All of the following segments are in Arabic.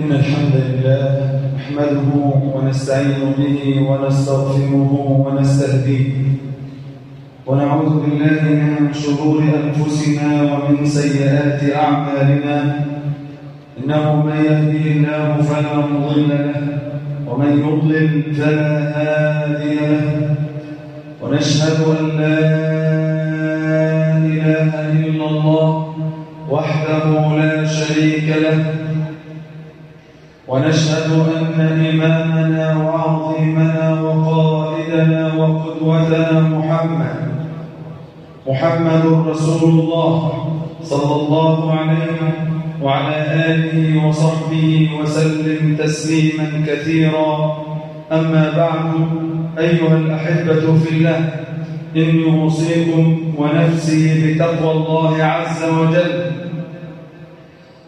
إن الحمد لله نحمده ونستعين به ونستغفره ونستهديه ونعوذ بالله من شرور أنفسنا ومن سيئات أعمالنا إنه من يهديه الله فلا مضل له ومن يضلل فلا هادي له ونشهد أن لا إله إلا الله وحده لا شريك له ونشهد أن إمامنا وعظيمنا وقائدنا وقدوتنا محمد محمد رسول الله صلى الله عليه وعلى آله وصحبه وسلم تسليما كثيرا. أما بعد أيها الأحبة في الله إني أوصيكم ونفسي بتقوى الله عز وجل.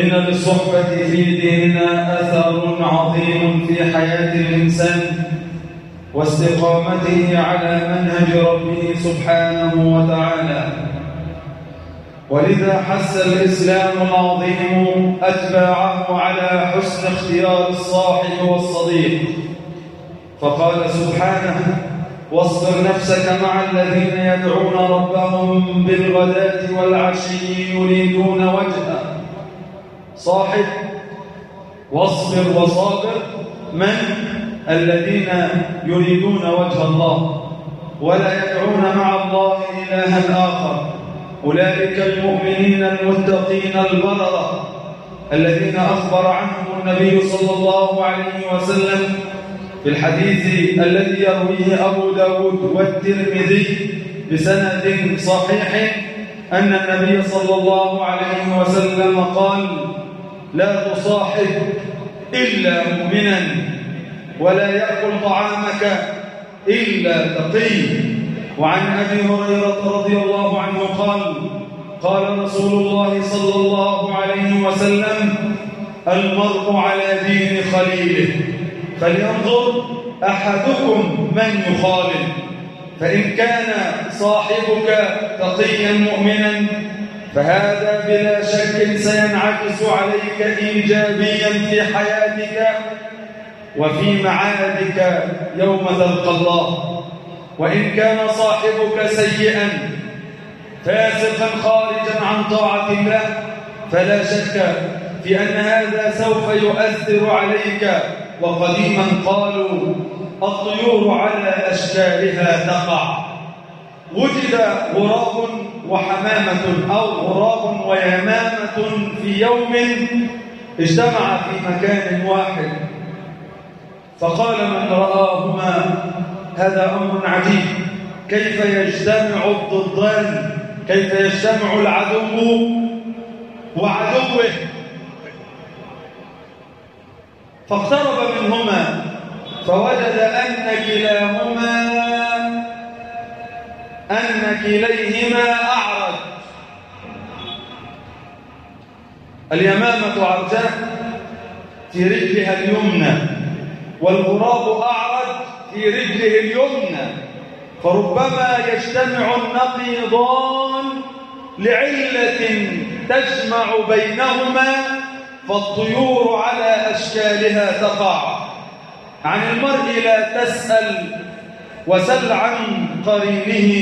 إن للصحبة في ديننا أثر عظيم في حياة الإنسان واستقامته على منهج ربه سبحانه وتعالى. ولذا حس الإسلام العظيم أتباعه على حسن اختيار الصاحب والصديق. فقال سبحانه واصبر نفسك مع الذين يدعون ربهم بالغداة والعشي يريدون وجهه. صاحب واصبر وصابر من الذين يريدون وجه الله ولا يدعون مع الله إلها آخر. أولئك المؤمنين المتقين البررة الذين أخبر عنهم النبي صلى الله عليه وسلم في الحديث الذي يرويه أبو داود والترمذي بسند صحيح أن النبي صلى الله عليه وسلم قال لا تصاحب إلا مؤمنا ولا يأكل طعامك إلا تقي. وعن أبي هريرة رضي الله عنه قال قال رسول الله صلى الله عليه وسلم المرء على دين خليله. فلينظر أحدكم من يخالف فإن كان صاحبك تقيا مؤمنا فهذا بلا شك سينعكس عليك إيجابيا في حياتك وفي معادك يوم تلقى الله. وإن كان صاحبك سيئا فاسقا خارجا عن طاعة الله فلا شك في أن هذا سوف يؤثر عليك. وقديما قالوا الطيور على أشكالها تقع. وجد غراب وحمامة أو غراب ويمامة في يوم اجتمع في مكان واحد. فقال من رآهما هذا أمر عجيب. كيف يجتمع الضدان؟ كيف يجتمع العدو وعدوه؟ فاقترب منهما فوجد أن كلاهما أن كليهما أعرج اليمامة عرجاء في رجلها اليمنى. والغراب أعرج في رجله اليمنى. فربما يجتمع النقيضان لعلة تجمع بينهما فالطيور على أشكالها تقع. عن المرء لا تسأل وسل عن قرينه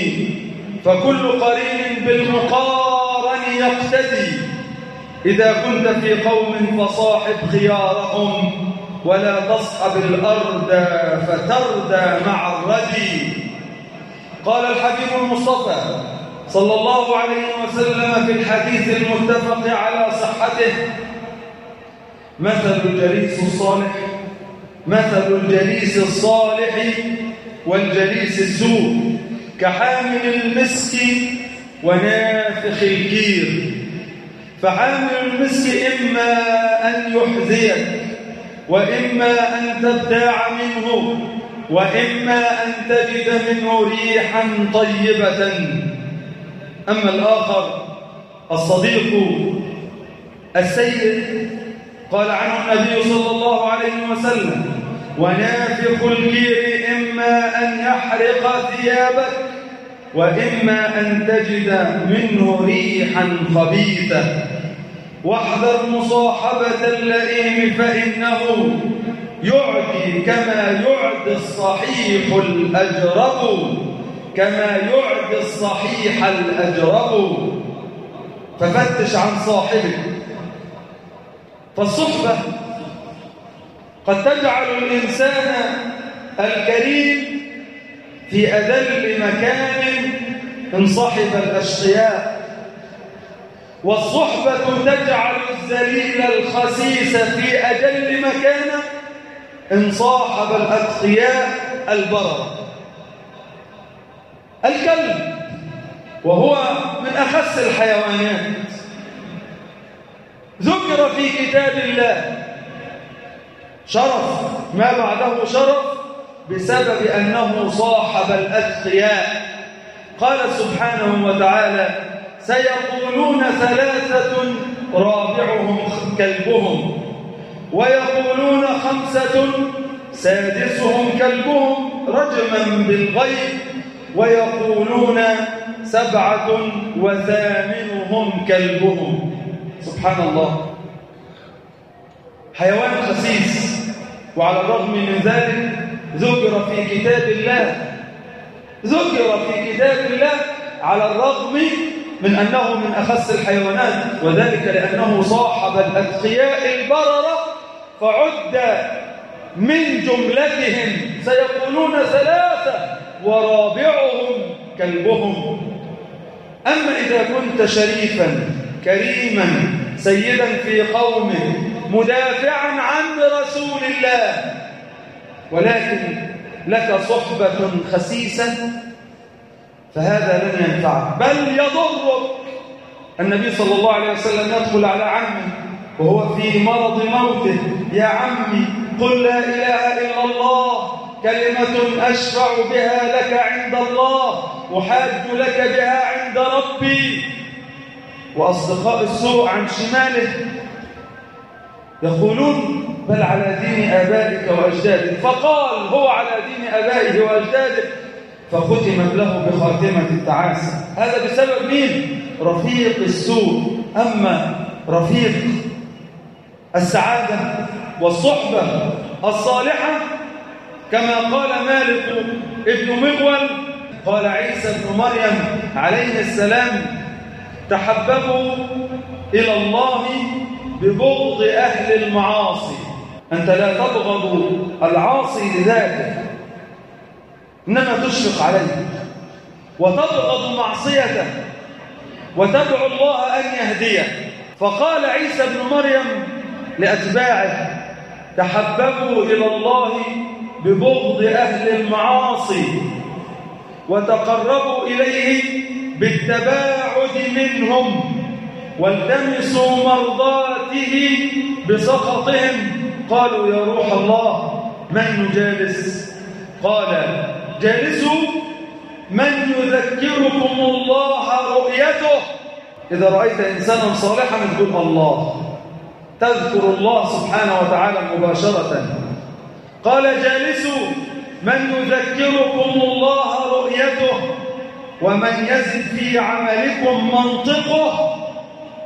فكل قرين بالمقارن يقتدي. إذا كنت في قوم فصاحب خيارهم ولا تصحب الأرض فتردى مع الردي قال الحبيب المصطفى صلى الله عليه وسلم في الحديث المتفق على صحته مثل الجليس الصالح مثل الجليس الصالح والجليس السوء كحامل المسك ونافخ الكير. فحامل المسك إما أن يحذيك وإما أن تبتاع منه وإما أن تجد منه ريحا طيبة. أما الآخر الصديق السيد قال عنه النبي صلى الله عليه وسلم ونافخ الكير إما أن يحرق ثيابك وإما أن تجد منه ريحا خبيثة واحذر مصاحبة اللئيم فإنه يعدي كما يعدي الصحيح الأجرب. كما يعدي الصحيح الأجرب. ففتش عن صاحبك. فالصحبة قد تجعل الإنسان الكريم في أذل مكان انصحب الأشقياء. والصحبة تجعل الذليل الخسيس في أجل مكان إن صاحب الأتقياء البرر الكلب وهو من أخس الحيوانات. ذكر في كتاب الله شرف. ما بعده شرف؟ بسبب أنه صاحب الأتقياء. قال سبحانه وتعالى سيقولون ثلاثة رابعهم كلبهم. ويقولون خمسة سادسهم كلبهم رجما بالغيب. ويقولون سبعة وثامنهم كلبهم. سبحان الله. حيوان خسيس. وعلى الرغم من ذلك ذكر في كتاب الله ذكر في كتاب الله على الرغم من أنه من أخس الحيوانات وذلك لأنه صاحب الأتقياء البررة فعد من جملتهم. سيقولون ثلاثة ورابعهم كلبهم. أما إذا كنت شريفا كريما سيدا في قومه مدافعا عن رسول الله. ولكن لك صحبة خسيسة فهذا لن ينفعك. بل يضرك. النبي صلى الله عليه وسلم يدخل على عمه وهو في مرض موته. يا عمي قل لا إله إلا الله. كلمة أشفع بها لك عند الله أحاج لك بها عند ربي. وأصدقاء السوء عن شماله يقولون بل على دين آبائك وأجدادك. فقال هو على دين آبائه وأجداده فختمت له بخاتمة التعاسة. هذا بسبب مين؟ رفيق السوء. أما رفيق السعادة والصحبة الصالحة كما قال مالك ابن مغول قال عيسى ابن مريم عليه السلام تحببوا إلى الله ببغض أهل المعاصي. أنت لا تبغض العاصي لذاته. إنما تشفق عليه. وتبغض معصيته. وتدعو الله أن يهديه. فقال عيسى بن مريم لأتباعه تحببوا إلى الله ببغض أهل المعاصي وتقربوا إليه بالتباعد منهم. والتمسوا مرضاته بسخطهم. قالوا يا روح الله من نجالس؟ قال جالسوا. من يذكركم الله رؤيته؟ إذا رأيت إنسانا صالحا تقول الله. تذكر الله سبحانه وتعالى مباشرة. قال جالسوا. من يذكركم الله رؤيته؟ ومن يزد في عملكم منطقه؟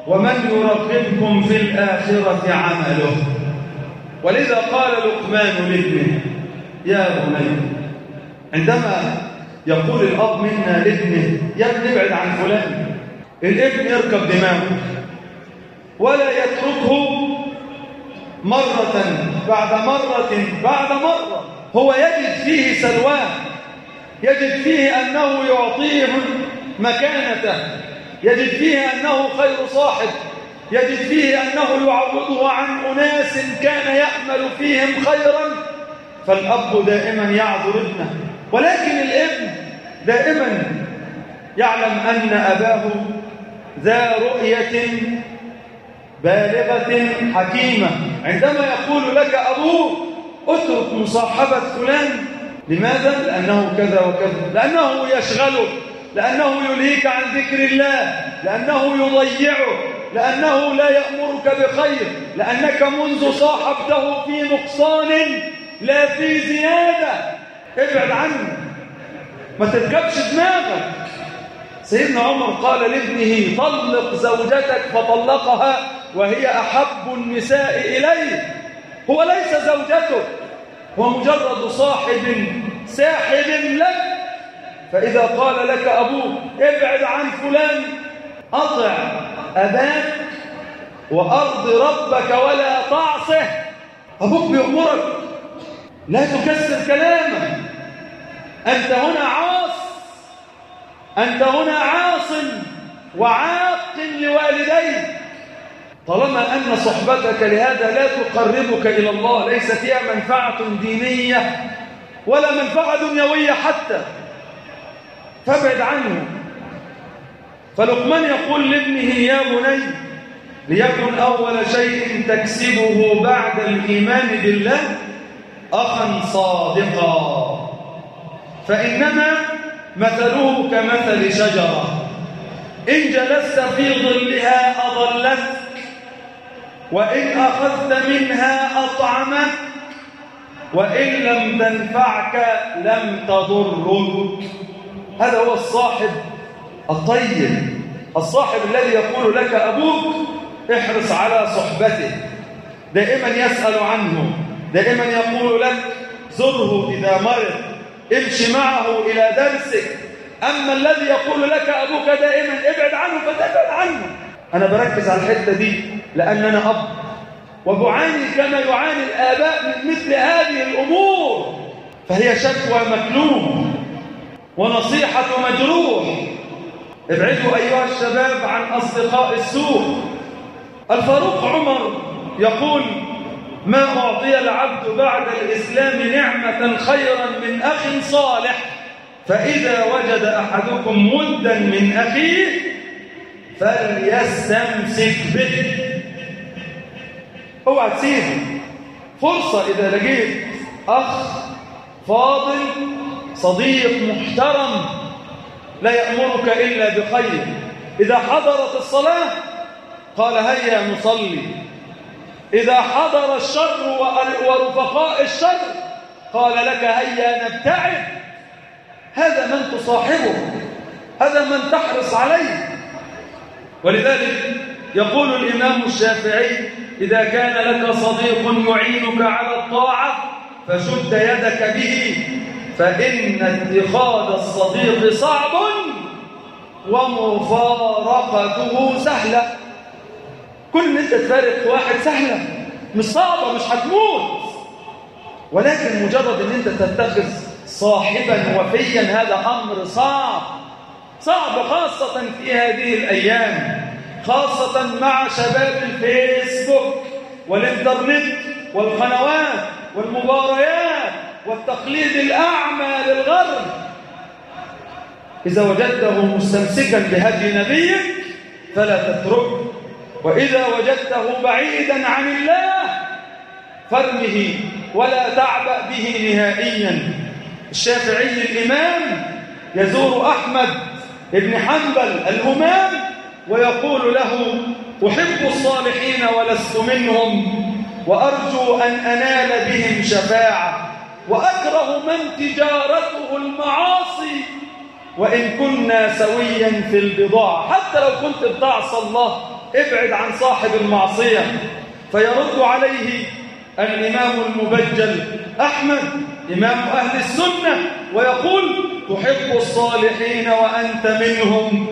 ومن يرقبكم في الآخرة عمله؟ ولذا قال لقمان لابنه يا بني عندما يقول الأب منا لابنه يا ابن ابعد عن فلان الابن يركب دماغه ولا يتركه مرة بعد مرة بعد مرة هو يجد فيه سلوان يجد فيه أنه يعطيه مكانته. يجد فيه أنه خير صاحب يجد فيه أنه يعوضه عن أناس كان يأمل فيهم خيرا. فالأب دائما يعذر ابنه ولكن الابن دائما يعلم أن أباه ذا رؤية بالغة حكيمة. عندما يقول لك أبوه اترك مصاحبة فلان. لماذا؟ لأنه كذا وكذا لأنه يشغله. لأنه يلهيك عن ذكر الله لأنه يضيعك لأنه لا يأمرك بخير لأنك منذ صاحبته في نقصان لا في زيادة. ابعد عنه. ما تركبش دماغك. سيدنا عمر قال لابنه طلق زوجتك فطلقها وهي أحب النساء إليه. هو ليس زوجته هو مجرد صاحب ساحب لك. فإذا قال لك أبوك ابعد عن فلان أطع أباك وأرض ربك ولا تعصه. أبوك بيأمرك لا تكسر كلامه أنت هنا عاص أنت هنا عاص وعاق لوالديك. طالما أن صحبتك لهذا لا تقربك إلى الله ليس فيها منفعة دينية ولا منفعة دنيوية حتى. فابعد عنه. فلقمان يقول لابنه يا بني ليكن أول شيء تكسبه بعد الإيمان بالله أخا صادقا. فإنما مثله كمثل شجرة. إن جلست في ظلها أضلت وإن أخذت منها أطعمت وإن لم تنفعك لم تضرك. هذا هو الصاحب الطيب الصاحب الذي يقول لك أبوك احرص على صحبته. دائما يسأل عنه دائما يقول لك زره إذا مرض امشي معه إلى درسك. أما الذي يقول لك أبوك دائما ابعد عنه فتبعد عنه. أنا بركز على الحتة دي لأن أنا أب. وبعاني كما يعاني الآباء من مثل هذه الأمور. فهي شكوى مكلوم ونصيحة مجروح ابعدوا أيها الشباب عن أصدقاء السوء. الفاروق عمر يقول ما أعطي العبد بعد الإسلام نعمة خيرا من أخ صالح فإذا وجد أحدكم مدا من أخيه فليستمسك به. أوعى تسيب فرصة إذا لقيت أخ فاضل صديق محترم لا يأمرك إلا بخير. إذا حضرت الصلاة قال هيا نصلي. إذا حضر الشر ورفقاء الشر قال لك هيا نبتعد. هذا من تصاحبه. هذا من تحرص عليه. ولذلك يقول الإمام الشافعي إذا كان لك صديق يعينك على الطاعة فشد يدك به. فإن اتخاذ الصديق صعب ومفارقته سهلة. كل ما انت تفارق واحد سهلة. مش صعبة مش هتموت. ولكن مجرد إن أنت تتخذ صاحبا وفيا هذا أمر صعب. صعب خاصة في هذه الأيام خاصة مع شباب الفيسبوك والإنترنت والقنوات والمباريات. والتقليد الأعمى للغرب. إذا وجدته مستمسكا بهدي نبيك فلا تتركه وإذا وجدته بعيدا عن الله فرمه ولا تعبأ به نهائيا. الشافعي الإمام يزور أحمد ابن حنبل الهمام ويقول له أحب الصالحين ولست منهم وأرجو أن أنال بهم شفاعة. وأكره من تجارته المعاصي وإن كنا سويا في البضاعة. حتى لو كنت بضاعة الله ابعد عن صاحب المعصية. فيرد عليه الإمام المبجل أحمد إمام أهل السنة ويقول تحب الصالحين وأنت منهم.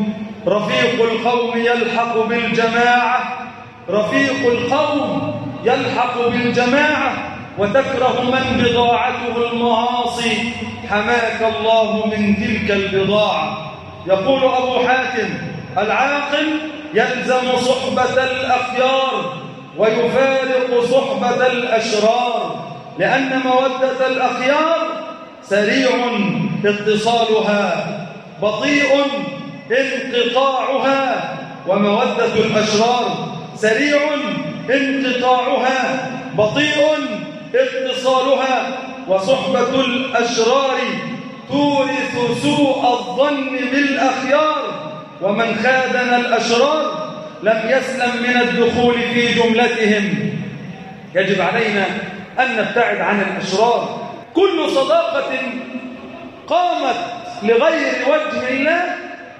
رفيق القوم يلحق بالجماعة. رفيق القوم يلحق بالجماعة. وتكره من بضاعته المعاصي حماك الله من تلك البضاعة. يقول أبو حاتم العاقل يلزم صحبة الأخيار ويفارق صحبة الأشرار لأن مودة الأخيار سريع اتصالها بطيء انقطاعها ومودة الأشرار سريع انقطاعها بطيء اتصالها وصحبة الأشرار تورث سوء الظن بالأخيار ومن خادن الأشرار لم يسلم من الدخول في جملتهم. يجب علينا أن نبتعد عن الأشرار. كل صداقة قامت لغير وجه الله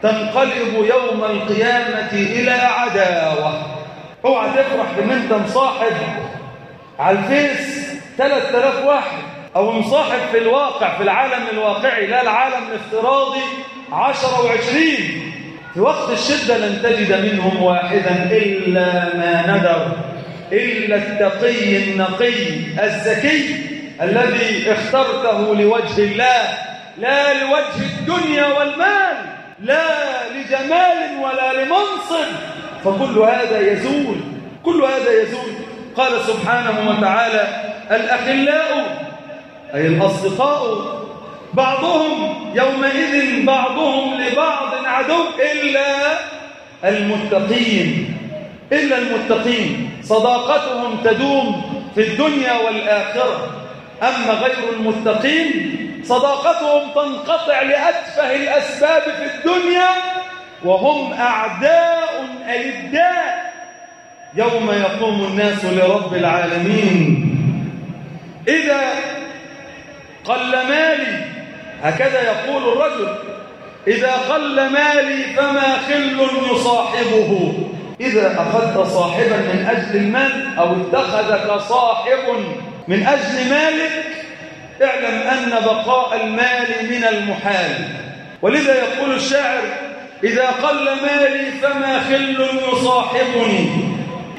تنقلب يوم القيامة إلى عداوة. اوعى تفرح بان انت مصاحب على الفيس. 3000 واحد. أو مصاحب في الواقع في العالم الواقعي لا العالم الافتراضي 10 وعشرين. في وقت الشدة لن تجد منهم واحدا إلا ما ندر إلا التقي النقي الزكي الذي اخترته لوجه الله لا لوجه الدنيا والمال لا لجمال ولا لمنصب. فكل هذا يزول كل هذا يزول. قال سبحانه وتعالى الأخلاء أي الأصدقاء بعضهم يومئذ بعضهم لبعض عدو إلا المتقين إلا المتقين. صداقتهم تدوم في الدنيا والآخرة. أما غير المتقين صداقتهم تنقطع لأتفه الأسباب في الدنيا وهم أعداء ألداء. يوم يقوم الناس لرب العالمين. إذا قل مالي هكذا يقول الرجل إذا قل مالي فما خل يصاحبه. إذا أخذت صاحبا من أجل المال أو اتخذك صاحب من أجل مالك اعلم أن بقاء المال من المحال. ولذا يقول الشاعر إذا قل مالي فما خل يصاحبني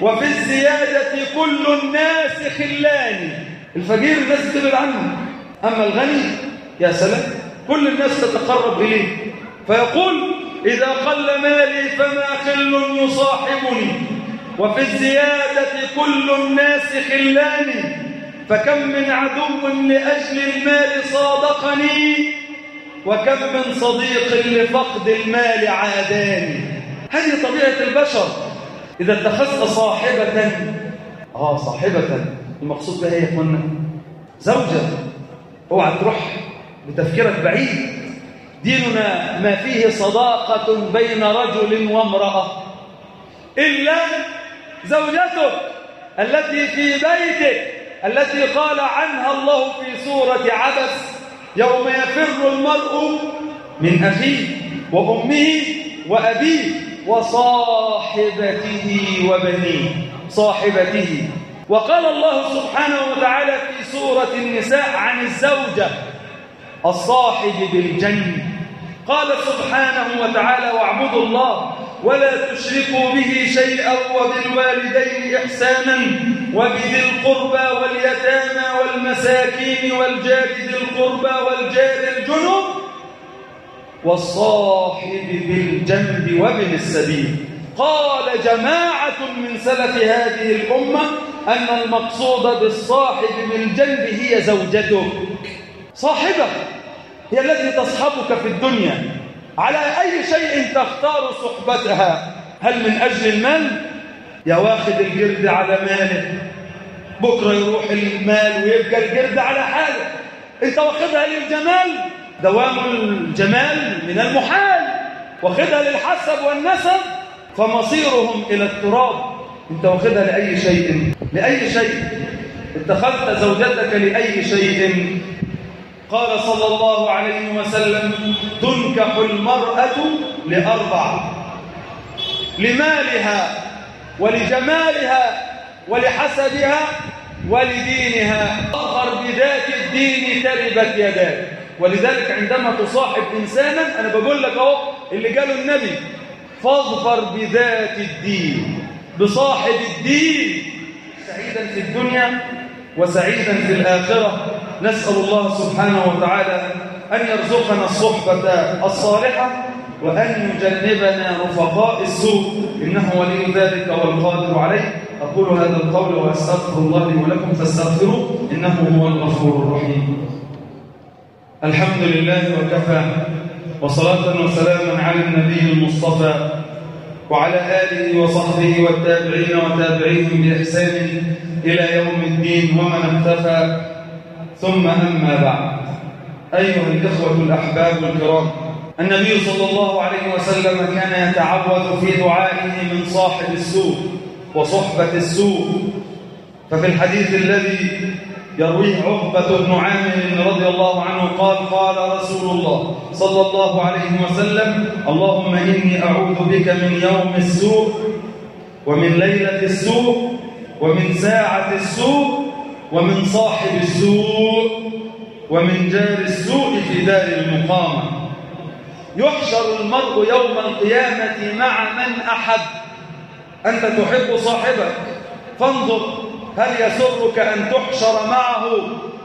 وفي الزيادة كل الناس خلاني. الفقير الناس تبعد عنه أما الغني يا سلام كل الناس تتقرب إليه. فيقول إذا قل مالي فما خل يصاحبني وفي الزيادة كل الناس خلاني فكم من عدو لأجل المال صادقني وكم من صديق لفقد المال عاداني. هذه طبيعة البشر. إذا اتخذت صاحبة آه صاحبة. المقصود بها إيه يا اخوانا زوجة. اوعى تروح بتفكيرك بعيد. ديننا ما فيه صداقة بين رجل وامرأة. إلا زوجته التي في بيته التي قال عنها الله في سورة عبس يوم يفر المرء من أخيه وأمه وأبيه وصاحبته وبنيه. صاحبته. وقال الله سبحانه وتعالى في سورة النساء عن الزوجة الصاحب بالجن قال سبحانه وتعالى واعبدوا الله ولا تشركوا به شيئا وبالوالدين إحسانا وبذي القربى واليتامى والمساكين والجار ذي القربى والجار الجنوب والصاحب بالجنب وابن السبيل. قال جماعة من سلف هذه الأمة أن المقصود بالصاحب من جنب هي زوجته. صاحبة هي التي تصحبك في الدنيا. على أي شيء تختار صحبتها؟ هل من أجل المال؟ يا واخد الجرد على مالك. بكرة يروح المال ويبقى الجرد على حاله. أنت واخدها للجمال؟ دوام الجمال من المحال. واخدها للحسب والنسب. فمصيرهم إلى التراب. انت واخدها لأي شيء. لأي شيء. اتخذت زوجتك لأي شيء. قال صلى الله عليه وسلم تنكح المرأة لأربع. لمالها ولجمالها ولحسبها ولدينها. أظهر بذات الدين تربت يداك. ولذلك عندما تصاحب إنسانا أنا بقول لك أهو اللي قاله النبي فاظفر بذات الدين. بصاحب الدين. سعيدا في الدنيا وسعيدا في الآخرة. نسأل الله سبحانه وتعالى أن يرزقنا الصحبة الصالحة وأن يجنبنا رفقاء السوء. إنه ولي ذلك والقادر عليه. أقول هذا القول وأستغفر الله لي ولكم فاستغفروه. إنه هو الغفور الرحيم. الحمد لله وكفى. وصلاة وسلاما على النبي المصطفى. وعلى آله وصحبه والتابعين وتابعيهم بإحسان إلى يوم الدين ومن اختفى ثم أما بعد. أيها الإخوة الأحباب الكرام النبي صلى الله عليه وسلم كان يتعوذ في دعائه من صاحب السوء وصحبة السوء. ففي الحديث الذي يروي عقبة بن عامر رضي الله عنه قال قال رسول الله صلى الله عليه وسلم اللهم إني أعوذ بك من يوم السوء ومن ليلة السوء ومن ساعة السوء ومن صاحب السوء ومن جار السوء في دار المقامة يحشر المرء يوم القيامة مع من أحب. أنت تحب صاحبك. فانظر هل يسرك أن تحشر معه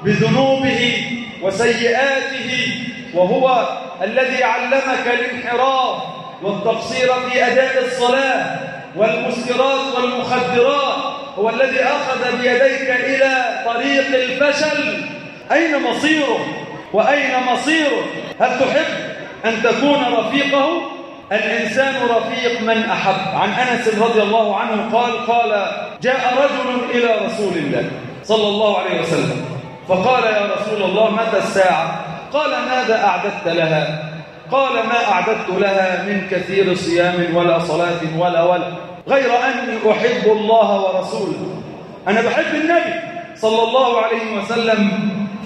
بذنوبه وسيئاته وهو الذي علمك الانحراف والتقصير في أداء الصلاة والمسكرات والمخدرات هو الذي أخذ بيديك إلى طريق الفشل؟ أين مصيره؟ وأين مصيره؟ هل تحب أن تكون رفيقه؟ الإنسان رفيق من أحب. عن أنس رضي الله عنه قال قال جاء رجل إلى رسول الله صلى الله عليه وسلم فقال يا رسول الله متى الساعة؟ قال ماذا أعددت لها؟ قال ما أعددت لها من كثير صيام ولا صلاة ولا ولا غير أني أحب الله ورسوله. أنا بحب النبي صلى الله عليه وسلم.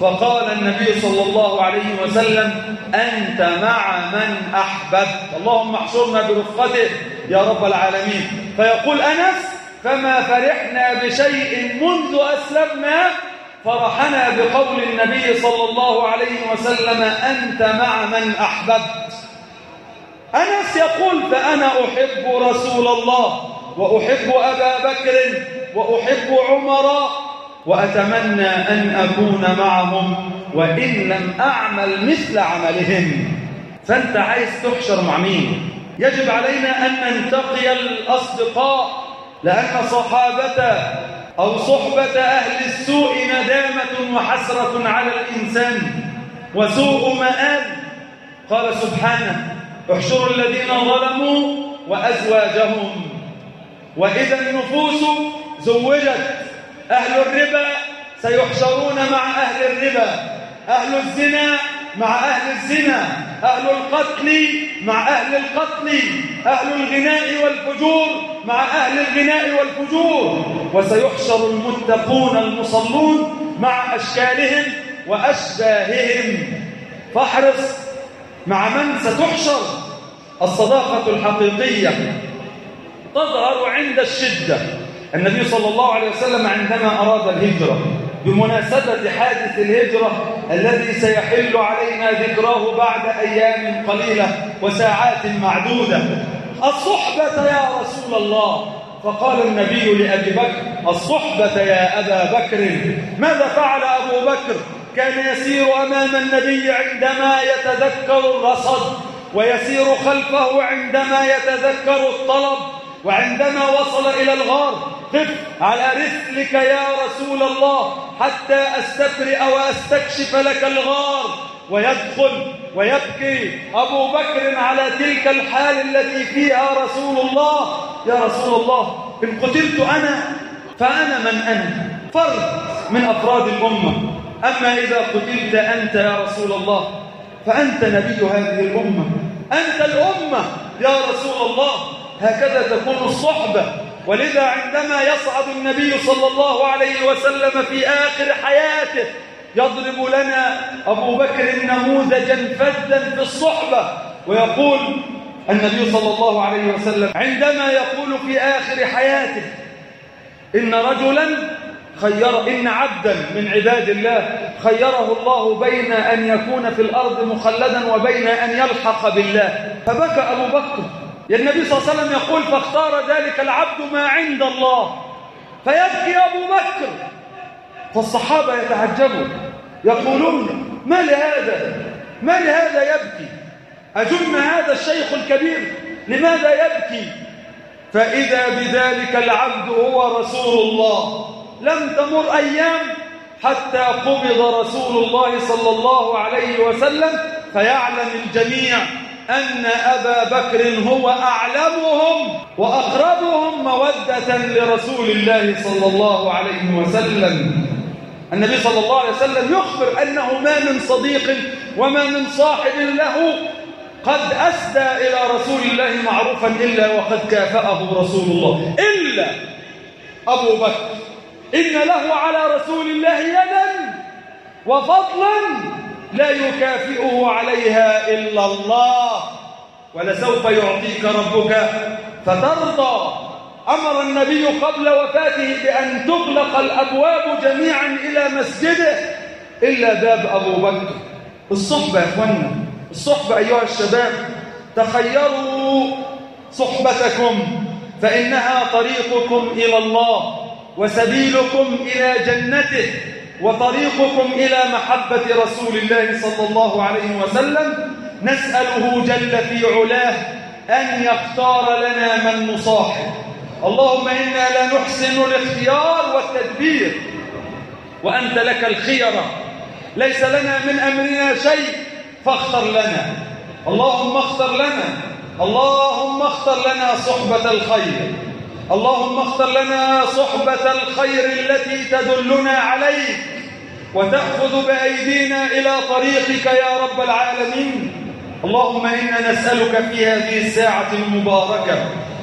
فقال النبي صلى الله عليه وسلم أنت مع من أحببت. اللهم احشرنا برفقته يا رب العالمين. فيقول أنس فما فرحنا بشيء منذ أسلمنا فرحنا بقول النبي صلى الله عليه وسلم أنت مع من أحببت. أنس يقول فأنا أحب رسول الله وأحب أبا بكر وأحب عمر وأتمنى أن أكون معهم وإن لم أعمل مثل عملهم. فأنت عايز تحشر مع مين؟ يجب علينا أن ننتقي الأصدقاء لأن صحابة أو صحبة أهل السوء ندامة وحسرة على الإنسان وسوء مآل قال سبحانه احشروا الذين ظلموا وأزواجهم. وإذا النفوس زوجت أهل الربا سيحشرون مع أهل الربا. أهل الزنا مع أهل الزنا. أهل القتل مع أهل القتل. أهل الغناء والفجور مع أهل الغناء والفجور. وسيحشر المتقون المصلون مع أشكالهم وأشباههم. فاحرص مع من ستحشر. الصداقة الحقيقية تظهر عند الشدة. النبي صلى الله عليه وسلم عندما أراد الهجرة بمناسبة حادث الهجرة الذي سيحل علينا ذكراه بعد أيام قليلة وساعات معدودة. الصحبة يا رسول الله. فقال النبي لأبي بكر الصحبة يا أبا بكر. ماذا فعل أبو بكر؟ كان يسير أمام النبي عندما يتذكر الرصد ويسير خلفه عندما يتذكر الطلب وعندما وصل إلى الغار. قف على رسلك يا رسول الله حتى أستفرئ وأستكشف لك الغار. ويدخل ويبكي أبو بكر على تلك الحال التي فيها رسول الله. يا رسول الله إن قتلت أنا فأنا من أنا فرد من أفراد الأمة. أما إذا قتلت أنت يا رسول الله فأنت نبي هذه الأمة. أنت الأمة يا رسول الله. هكذا تكون الصحبة. ولذا عندما يصعد النبي صلى الله عليه وسلم في آخر حياته يضرب لنا أبو بكر نموذجا فذا في الصحبة ويقول النبي صلى الله عليه وسلم عندما يقول في آخر حياته إن رجلا خير إن عبدا من عباد الله خيره الله بين أن يكون في الأرض مخلدا وبين أن يلحق بالله. فبكى أبو بكر النبي صلى الله عليه وسلم يقول فاختار ذلك العبد ما عند الله. فيبكي أبو بكر. فالصحابة يتعجبون يقولون ما لهذا؟ ما لهذا يبكي؟ أجن هذا الشيخ الكبير لماذا يبكي؟ فإذا بذلك العبد هو رسول الله. لم تمر أيام حتى قبض رسول الله صلى الله عليه وسلم فيعلم الجميع أن أبا بكر هو أعلمهم وأقربهم مودة لرسول الله صلى الله عليه وسلم. النبي صلى الله عليه وسلم يخبر أنه ما من صديق وما من صاحب له قد أسدى إلى رسول الله معروفا إلا وقد كافأه رسول الله. إلا أبو بكر. إن له على رسول الله يدا وفضلا لا يكافئه عليها إلا الله ولسوف يعطيك ربك فترضى. أمر النبي قبل وفاته بأن تغلق الأبواب جميعا إلى مسجده إلا باب أبو بكر. الصحبة يا أخوانا الصحبة أيها الشباب تخيروا صحبتكم فإنها طريقكم إلى الله وسبيلكم إلى جنته. وطريقكم إلى محبة رسول الله صلى الله عليه وسلم نسأله جل في علاه أن يختار لنا من نصاحب. اللهم إنا لا نحسن الاختيار والتدبير وأنت لك الخيرة ليس لنا من أمرنا شيء فاختر لنا. اللهم اختر لنا. اللهم اختر لنا صحبة الخير. اللهم اختر لنا صحبة الخير التي تدلنا عليه وتأخذ بأيدينا إلى طريقك يا رب العالمين. اللهم إنا نسألك في هذه الساعة المباركة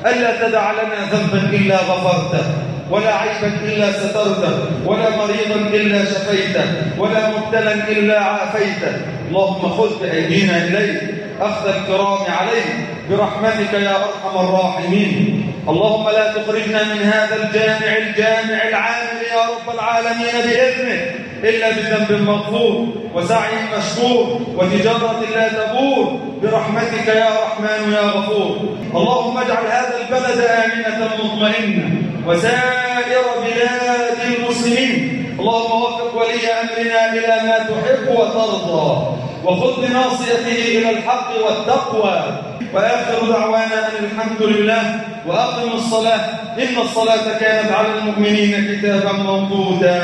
ألا تدع لنا ذنبا إلا غفرته ولا عيبا إلا سترته ولا مريضا إلا شفيته ولا مبتلا إلا عافيته. اللهم خذ بأيدينا إليه أخذ الكرام عليه برحمتك يا أرحم الراحمين. اللهم لا تخرجنا من هذا الجامع الجامع العامل يا رب العالمين بإذنك إلا بذنب مغفور وسعي مشكور وتجارة لا تبور. برحمتك يا رحمن يا غفور. اللهم اجعل هذا البلد آمنة مطمئنة وسائر بلاد المسلمين. اللهم وفق ولي أمرنا إلى ما تحب وترضى. وخذ بناصيته إلى الحق والتقوى. وآخر دعوانا أن الحمد لله وأقم الصلاة. إن الصلاة كانت على المؤمنين كتابا موجودا